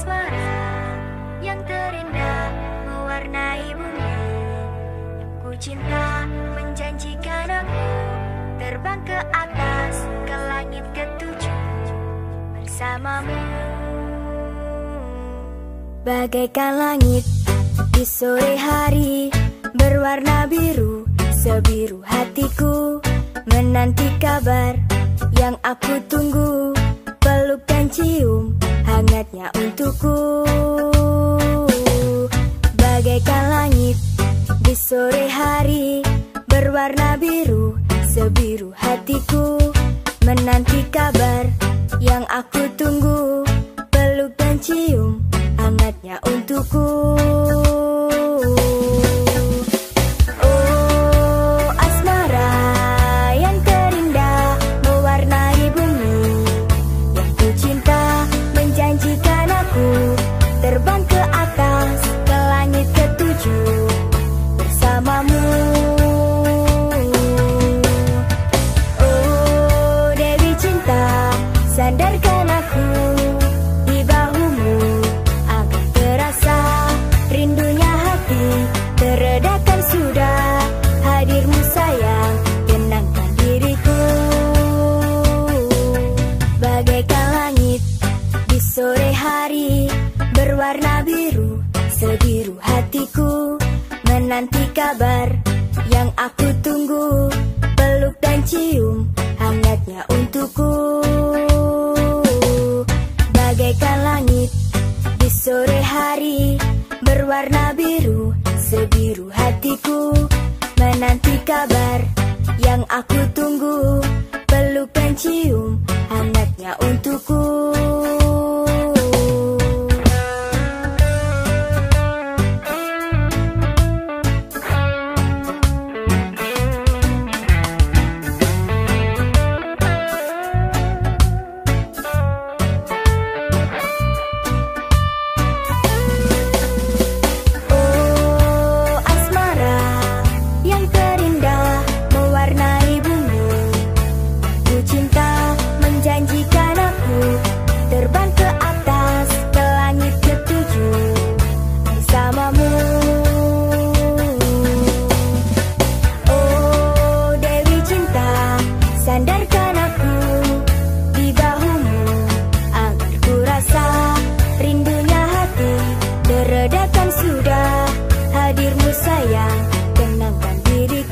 asmara yang terindah mewarnai bumi. Ku cinta menjanjikan aku terbang ke atas ke langit ketujuh bersamamu. Bagaikan langit di sore hari berwarna biru sebiru hatiku menanti kabar yang aku tunggu sore hari berwarna biru sebiru hatiku menanti kabar yang aku tunggu. Peluk dan cium hangatnya untukku sore hari berwarna biru sebiru hatiku. Menanti kabar yang aku tunggu peluk dan cium hari berwarna biru sebiru hatiku. Menanti kabar yang aku tunggu Hadirmu sayang Tenangkan diri.